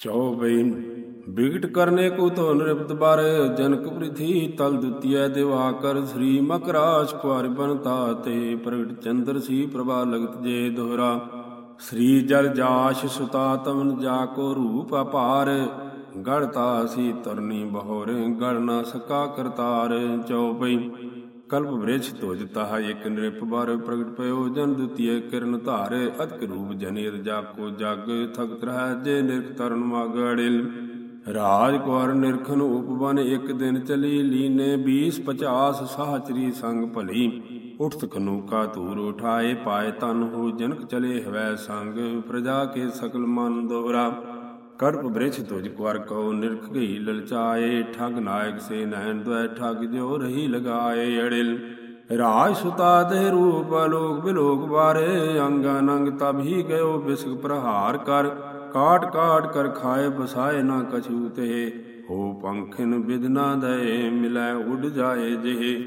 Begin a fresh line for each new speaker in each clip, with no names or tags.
ਚੌਬਈ ਬਿਗਟ ਕਰਨੇ ਕੋ ਤੋ ਨਿਰਪਤ ਬਰ, ਜਨਕ ਪ੍ਰਿਥੀ ਤਲ ਦੁਤੀਏ ਦਿਵਾਕਰ ਸ੍ਰੀ ਮਕਰਾਸ਼ ਕੁਾਰ ਬਨਤਾ ਤੇ ਪ੍ਰਗਟ ਚੰਦਰ ਸੀ ਪ੍ਰਭਾ ਲਗਤ ਜੇ ਦੋਹਰਾ। ਸ੍ਰੀ ਜਲ ਜਾਸ਼ ਸੁਤਾ ਤਮਨ ਜਾ ਕੋ ਰੂਪ ਅਪਾਰ, ਗੜਤਾ ਸੀ ਤਰਨੀ ਬਹੋਰ, ਗੜ ਨਾ ਸਕਾ ਕਰਤਾਰ। ਚੌਪਈ ਕਲਪ ਬ੍ਰਿਛ ਤੋਜ ਤਾਹ ਇਕ ਨਿਰਪ ਬਾਰ ਪ੍ਰਗਟ ਪਇਓ ਜਨ ਦੁਤੀਏ ਕਿਰਨ ਧਾਰ ਅਤਕ ਰੂਪ ਜਨੇਰ ਜਾ ਕੋ ਜਗ, ਥਗਤ ਰਹਿ ਜੇ ਨਿਰਖ ਤਰਨ ਮਾਗੜਿਲ ਰਾਜ ਕੁਾਰ ਨਿਰਖਨ ਉਪਵਨ ਇੱਕ ਦਿਨ ਚਲੀ ਲੀਨੇ 20 50 ਸਾਹਚਰੀ ਸੰਗ ਭਲੀ। ਉਠਤ ਕਨੂਕਾ ਧੂਰ ਉਠਾਏ, ਪਾਏ ਤਨ ਹੋ ਜਨਕ ਚਲੇ ਹਵੈ ਸੰਗ, ਪ੍ਰਜਾ ਕੇ ਸਕਲ ਮਨ ਦੋਹਰਾ। ਕਰਪ ਬ੍ਰਿਛ ਤੁਜ ਕੁਰ ਕੋ ਨਿਰਖ ਗਈ ਲਲਚਾਏ ਠਗ ਨਾਇਕ ਸੇ ਨੈਣ ਦੁਇ ਠਗ ਜੋ ਰਹੀ ਲਗਾਏ ਅੜਿਲ। ਰਾਜ ਸੁਤਾ ਦੇ ਰੂਪ ਲੋਕ ਬਿਲੋਕ ਬਾਰੇ, ਅੰਗ ਅਨੰਗ ਤਬ ਹੀ ਗਇਓ ਬਿਸਕ ਪ੍ਰਹਾਰ ਕਰ। ਕਾਟ ਕਾਟ ਕਰ ਖਾਏ ਬਸਾਏ ਨਾ ਕਛੂ ਤੇ। ਹੋ ਪੰਖਿਨ ਬਿਦਨਾ ਦਏ, ਮਿਲੈ ਉਡ ਜਾਏ ਜਿਹੇ।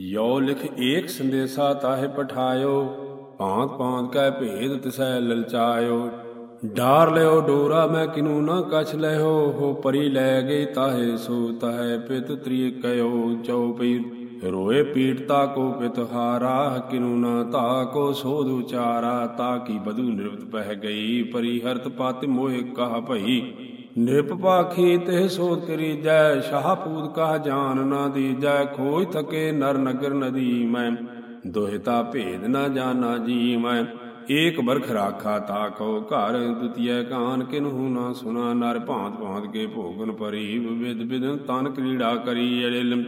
ਯੋ ਲਿਖ ਏਕ ਸੰਦੇਸਾ ਤਾਹੇ ਪਠਾਇਓ, ਭਾਂਤ ਭਾਂਤ ਕੈ ਭੇਦ ਤਿਸੈ ਲਲਚਾਇਓ ਡਾਰ ਲਿਓ ਡੋਰਾ, ਮੈਂ ਕਿਨੂ ਨਾ ਕਛ ਲਿਓ, ਹੋ ਪਰੀ ਲੈ ਗਈ ਤਾਹੇ ਸੋ, ਤਾਹੇ ਪਿਤ ਤ੍ਰੀ ਕਯੋ ਚਉਪਈ ਰੋਏ ਪੀਟਤਾ ਕੋ ਪਿਤ ਹਾਰਾ, ਕਿਨੂ ਨਾ ਤਾ ਕੋ ਸੋਧ ਉਚਾਰਾ, ਤਾ ਕੀ ਬਦੂ ਨਿਰਵਤ ਪਹਿ ਗਈ, ਪਰੀ ਹਰਤ ਪਤ ਮੋਹਿ ਕਹ ਭਈ। ਨਿਰਪ ਪਾਖੀ ਤੇ ਸੋਧ ਕਰੀ ਜੈ ਸ਼ਾਹਪੂਤ ਕਹ ਜਾਨ ਨਾ ਦੀ ਜੈ ਖੋਜ ਥਕੇ ਨਰ ਨਗਰ ਨਦੀ ਮੈਂ। ਦੋਹਿਤਾ ਭੇਦ ਨਾ ਜਾਣਾ ਜੀ ਮੈਂ ਏਕ ਬਰਖ ਰਾਖਾ ਤਾਕੋ ਘਰ ਦੁਤੀਏ ਕਾਨ ਕਿਨਹੂ ਨਾ ਸੁਨਾ, ਨਰ ਭਾਂਤ ਭਾਂਤ ਕੇ ਭੋਗਨ ਪਰੀ ਵਿਦ ਵਿਦਨ ਤਨ ਕ੍ਰੀੜਾ ਕਰੀ ਅੜਿਲ।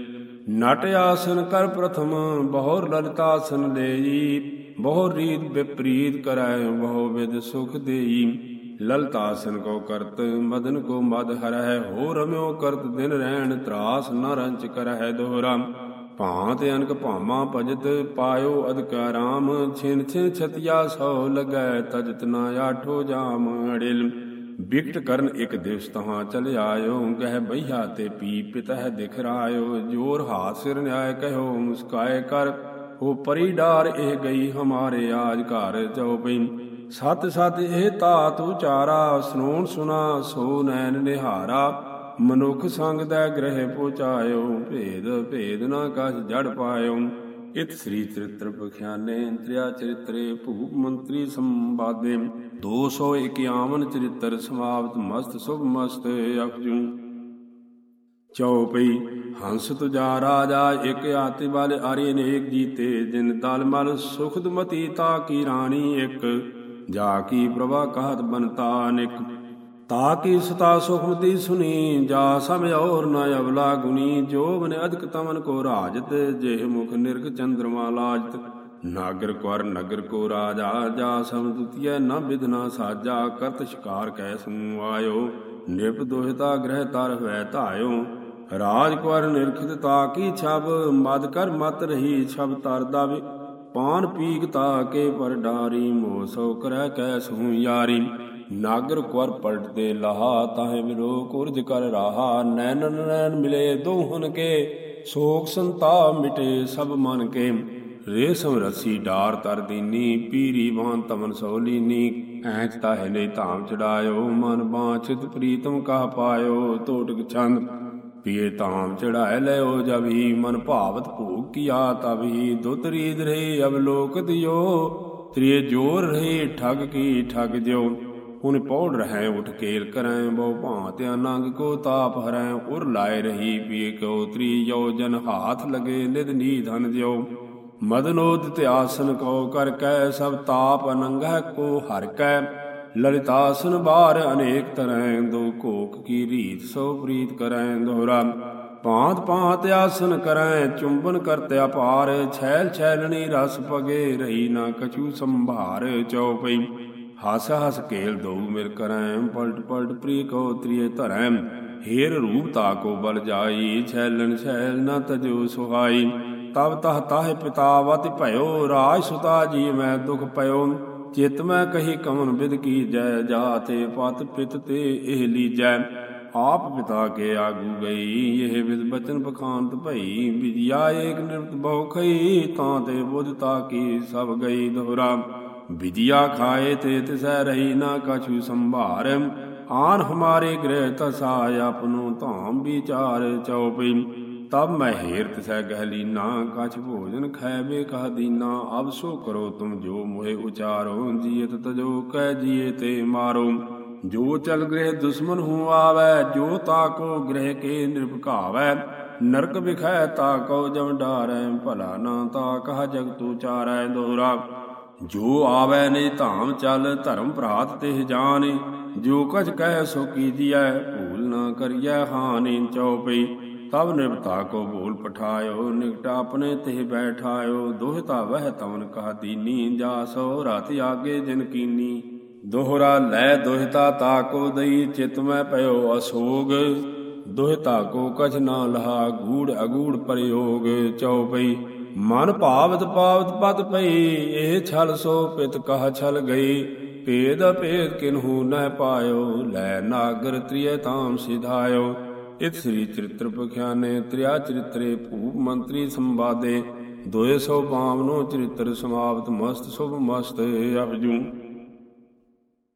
ਨਟ ਆਸਨ ਕਰ ਪ੍ਰਥਮ, ਬਹੁਰ ਲਲਤਾਸਨ ਦੇਈ। ਬਹੁ ਰੀਤ ਵਿਪਰੀਤ ਕਰੈ, ਬਹੁ ਵਿਦ ਸੁਖ ਦੇਈ। ਲਲਤਾਸਨ ਕੋ ਕਰਤ, ਮਦਨ ਕੋ ਮਦ ਹਰਹਿ ਹੋ ਰਮਿਓ ਕਰਤ ਦਿਨ ਰਹਿਣ, ਤਰਾਸ ਨ ਰੰਚ ਕਰਹਿ ਦੋਹਰਾ। ਭਾਂਤ ਅਨਕ ਭਾਮਾ ਭਜਤ ਪਾਇਓ ਅਧਿਕਾਰਾਮ, ਛਿਨ ਛਿਨ ਛਤਿਆ ਸੋ ਲਗੈ ਤਜਤ ਨਾ ਆਠੋ ਜਾਮ ਅੜਿਲ। ਬਿਕਟ ਕਰਨ ਇੱਕ ਦਿਵਸ ਤਹਾਂ ਚਲ ਆਇਓ ਕਹਿ ਬਈਆ ਤੇ ਪੀ ਪਿਤਹਿ ਦਿਖ ਰਾਇਓ ਜੋਰ ਹਾਥ ਸਿਰ ਨਿਆਇ ਕਹਿਓ, ਮੁਸਕਾਏ ਕਰ, ਹੋ ਪਰੀ ਡਾਰ ਇਹ ਗਈ ਹਮਾਰੇ ਆਜ ਘਰ ਚਉਪਈ ਸਤ ਸਤ ਇਹ ਤਾਤ ਉਚਾਰਾ, ਸੁਨੋਣ ਸੁਨਾ ਸੋ ਨੈਣ ਨਿਹਾਰਾ। ਮਨੁੱਖ ਸੰਗ ਦਾ ਗ੍ਰਹਿ ਪਹੁੰਚਾਇਓ, ਭੇਦ ਭੇਦ ਨਾ ਕਛ ਜੜ ਪਾਇਓ। ਇਤ ਸ੍ਰੀ ਚਰਿਤ੍ਰ ਬਖਿਆਨੇ ਤ੍ਰਿਆ ਚਰਿਤਰੇ ਭੂਪ ਮੰਤਰੀ ਸੰਵਾਦੇ। 251 ਚਰਿਤ੍ਰ ਸਮਾਪਤ, ਮਸਤ, ਸੁਭ ਮਸਤ ਅਪਜੂ ਚਉਪਈ ਹੰਸ ਤੁਜਾ ਰਾਜਾ, ਇਕ ਆਤੀ ਵਾਲੇ ਆਰੇ ਨੇਕ ਜੀਤੇ। ਜਿਨ ਤਲ ਮਲ ਸੁਖਦ ਮਤੀ, ਤਾ ਕੀ ਰਾਣੀ ਇਕ? ਜਾ ਕੀ ਪ੍ਰਭਾ ਕਹਤ ਬਨਤਾ ਨਿਕ ਤਾ ਕੀ ਸਤਾ ਸੁਖਮਤੀ ਸੁਨੀ ਜਾ ਸਮ ਔਰ ਨ ਅਵਲਾ ਗੁਨੀ ਜੋ ਬਨ ਅਧਿਕ ਤਮਨ ਕੋ ਰਾਜਤ, ਜੇ ਮੁਖ ਨਿਰਗ ਚੰਦਰਮਾ ਲਾਜਤ। ਨਾਗਰ ਕੁਰ ਨਗਰ ਕੋ ਰਾਜਾ, ਜਾ ਸਮ ਦੁਤੀਐ ਨ ਬਿਦਨਾ ਸਾਜਾ, ਕਰਤ ਸ਼ਿਕਾਰ ਕੈ ਸੂ ਆਇਓ। ਨਿਪ ਦੋਹਿਤਾ ਗ੍ਰਹਿ ਤਰ ਹੋਇ ਧਾਇਓ। ਰਾਜ ਕੁਰ ਨਿਰਖਿਤ ਤਾ ਕੀ ਛਬ, ਮਦ ਕਰ ਮਤ ਰਹੀ ਛਬ ਤਰ ਦਾਵੇ। ਪਾਨ ਪੀਕ ਤਾ ਕੇ ਪਰ ਡਾਰੀ ਮੋ ਸੋ ਕਰੈ ਕੈ ਸੂ ਯਾਰੀ। ਨਾਗਰ ਕੁਰ ਪਲਟਦੇ ਲਹਾ, ਤਾਹੇ ਮਿਲੋ ਕੁਰਜ ਕਰ ਰਾਹਾ। ਨੈਣ ਨੈਨ ਮਿਲੇ ਦੋਹਨ ਕੇ ਸੋਖ ਸੰਤਾ ਮਿਟੇ ਸਭ ਮਨ ਕੇ। ਰੇਸ਼ਮ ਰਸੀ ਡਾਰ ਤਰ ਦੀਨੀ, ਪੀਰੀ ਬਾਂ ਤਮਨ ਸੋਲੀਨੀ ਐਂਚ ਤਾਹੇ ਲਈ ਧਾਮ ਚੜਾਇਓ, ਮਨ ਬਾਛਿਤ ਪ੍ਰੀਤਮ ਕਾ ਪਾਇਓ। ਟੋਟਕ ਛੰਦ ਪੀਏ ਧਾਮ ਚੜਾਇ ਲਿਓ ਜਬ ਹੀ ਮਨ ਭਾਵਤ ਭੋਗ ਕੀਆ ਤਬ। ਹੀ ਦੁਤ ਰੀਦ ਰਹੇ ਅਬ ਲੋਕ ਦਿਓ, ਤ੍ਰਿਏ ਜੋਰ ਰਹੇ ਠਗ ਕੀ ਠਗ ਦਿਓ ਹੁਣ ਪੌੜ ਰਹੈ ਉਠ ਕੇਲ ਕਰੈ, ਬਹੁ ਭਾਂਤ ਅਨੰਗ ਕੋ ਤਾਪ ਹਰੈ, ਉਰ ਲਾਇ ਰਹੀ ਪੀ ਕੋ ਤ੍ਰੀ ਯੋ, ਜਨ ਹਾਥ ਲਗੇ ਨਿਦ ਨੀ ਧਨ ਦਿਓ। ਮਦਨੋਦ ਤੇ ਆਸਨ ਕਰ ਕੈ, ਸਭ ਤਾਪ ਅਨੰਗਹਿ ਕੋ ਹਰ ਕੈ। ਲਲਿਤਾਸਨ ਬਾਰ ਅਨੇਕ ਤਰੈ, ਦੋ ਕੋਕ ਕੀ ਰੀਤ ਸੋ ਪ੍ਰੀਤ ਕਰੈ ਦੋਹਰਾ। ਭਾਂਤ ਭਾਂਤ ਆਸਨ ਕਰੈ, ਚੁੰਬਨ ਕਰਤੇ ਅਪਾਰ, ਛੈਲ ਛੈਲਣੀ ਰਸ ਪਗੇ ਰਹੀ ਨਾ ਕਛੂ ਸੰਭਾਰ ਚਉਪਈ ਹਸ ਹਸ ਕੇਲ ਦਉ ਮਿਰ ਕਰੈਮ, ਪਲਟ ਪਲਟ ਪ੍ਰੀ ਕੋ ਤ੍ਰਿਏ ਧਰੈ ਹੀਰ ਰੂਪ ਤਾ ਕੋ ਬਲ ਜਾਈ ਛੈਲਨ ਛੈਲ ਨ ਤਜੋ ਸੁਹਾਈ। ਤਬ ਤਹ ਤਾਹ ਪਿਤਾ ਵਤ ਭਇਓ, ਰਾਜ ਸੁਤਾ ਜੀ ਮੈਂ ਦੁਖ ਪਇਓ। ਚਿਤ ਮੈਂ ਕਹੀ ਕਮਨ ਬਿਦ ਕੀ ਜੈ, ਜਾਤੇ ਪਤ ਪਿਤ ਤੇ ਇਹ ਲੀਜੈ। ਆਪ ਪਿਤਾ ਕੇ ਆਗੂ ਗਈ, ਇਹ ਵਿਦ ਬਚਨ ਬਖਾਨਤ ਭਈ। ਵਿਦਿਆ ਏਕ ਨਿਰਤ ਬਹੁ ਖਈ, ਤਾਂ ਤੇ ਬੁੱਧਤਾ ਕੀ ਸਭ ਗਈ ਦੋਹਰਾ। ਵਿਦਿਆ ਖਾਏ ਤੇ ਤਿਸੈ ਰਹੀ ਨਾ ਕਛੂ ਸੰਭਾਰ। ਆਨ ਹਮਾਰੇ ਗ੍ਰਹਿ ਤਸਾਇ ਆਪਨੋ ਧਾਮ ਵਿਚਾਰ ਚਉਪਈ ਤਬ ਮੈਂ ਹੇਰ ਤਿਸੈ ਗਹਲੀਨਾ ਕਛ ਭੋਜਨ ਖੈਬੇ ਕਹ ਦੀਨਾ। ਅਬ ਸੋ ਕਰੋ ਤੁਮ ਜੋ ਮੋਹਿ ਉਚਾਰੋ ਜੀਤ ਤਜੋ ਕਹਿ ਜੀਏ ਤੇ ਮਾਰੋ। ਜੋ ਚਲ ਗ੍ਰਹਿ ਦੁਸ਼ਮਨ ਹੂੰ ਆਵੈ, ਜੋ ਤਾਕੋ ਗ੍ਰਹਿ ਕੇ ਨਿਰਭਕਾਵੈ ਨਰਕ ਵਿਖੈ ਤਾਕੋ ਜਮ ਡਾਰੈ, ਭਲਾ ਨਾ ਤਾ ਕਹ ਜਗਤੂ ਚਾਰੈ ਦੋਹਰਾ ਜੋ ਆਵੈ ਨੇ ਧਾਮ ਚੱਲ, ਧਰਮ ਭਰਾਤ ਤੇ ਜਾਣੇ। ਜੋ ਕਛ ਕਹਿ ਸੋ ਕੀਜੀਐ ਭੂਲ ਨਾ ਕਰੀਐ ਹਾਨੀ ਚਉਪਈ। ਤਬ ਨਿਰਭਤਾ ਕੋ ਭੂਲ ਪਠਾਇਓ, ਨਿਕਟ ਆਪਣੇ ਤੇ ਬੈਠਾਇਓ। ਦੋਹਤਾ ਵਹਿ ਤਵਨ ਕਹ ਦੀਨੀ ਜਾ ਸੋ ਰਾਤ ਆਗੇ ਜਿਨ ਕੀਨੀ। ਦੋਹਰਾ ਲੈ ਦੋਹਿਤਾ ਤਾਕੋ ਦਈ ਚਿਤ ਮੈਂ ਪਇਓ ਅਸੋਗ। ਦੋਹਿਤਾ ਕੋ ਕਛ ਨਾ ਲਹਾ, ਗੂੜ ਅਗੂੜ ਪ੍ਰਯੋਗ ਚਉਪਈ। ਮਨ ਭਾਵਤ ਪਾਵਤ ਪਤ ਪਈ ਇਹ ਛਲ ਸੋ ਪਿਤ ਕਹ ਛਲ ਗਈ। ਭੇਦ ਭੇਦ ਕਿਨਹੂ ਨਹਿ ਪਾਇਓ, ਲੈ ਨਾਗਰ ਤ੍ਰਿਯ ਤਾਮ ਸਿਧਾਇਓ। ਇਤ ਸ੍ਰੀ ਚਰਿਤ੍ਰ ਪਖਿਆਨੇ ਤ੍ਰਿਆ ਚਰਿਤਰੇ ਭੂਪ ਮੰਤਰੀ ਸੰਵਾਦੇ। 252 ਚਰਿਤ੍ਰ ਸਮਾਪਤ ਮਸਤ ਸੁਭ ਮਸਤ ਅਪਜੂ।